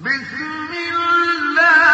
بسم الله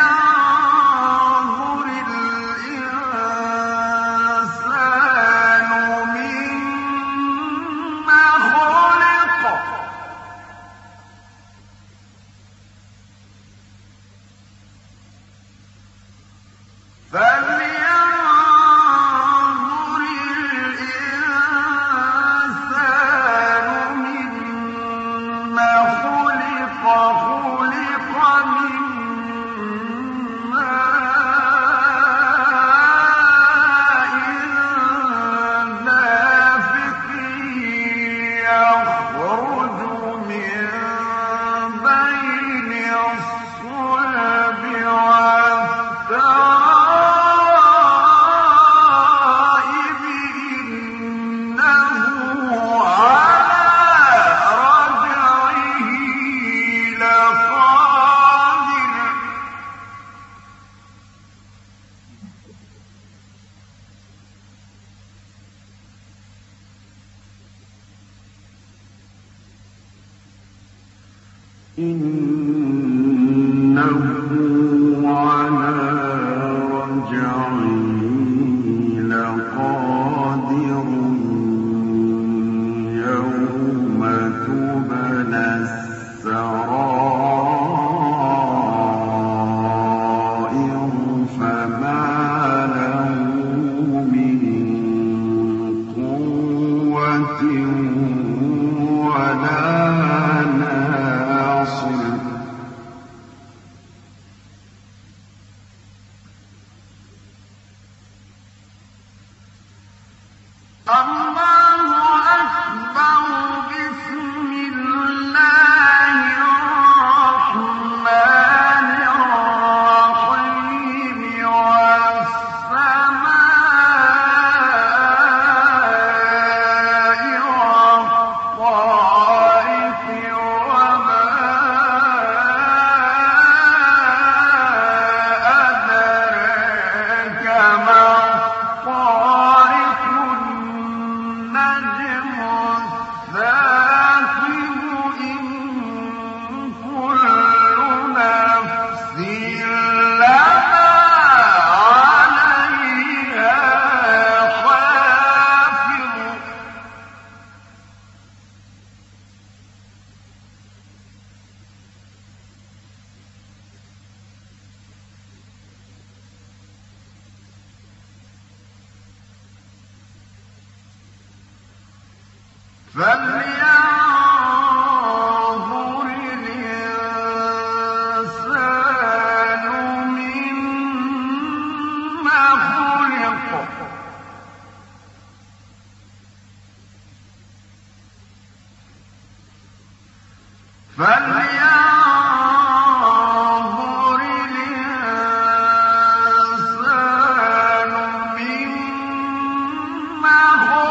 فلي إنه Yeah. فلينظر الإنسان مما خلق. فلينظر الإنسان مما خلق.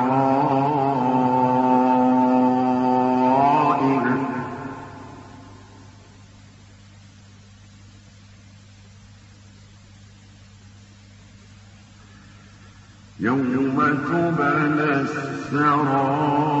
سراب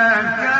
إنك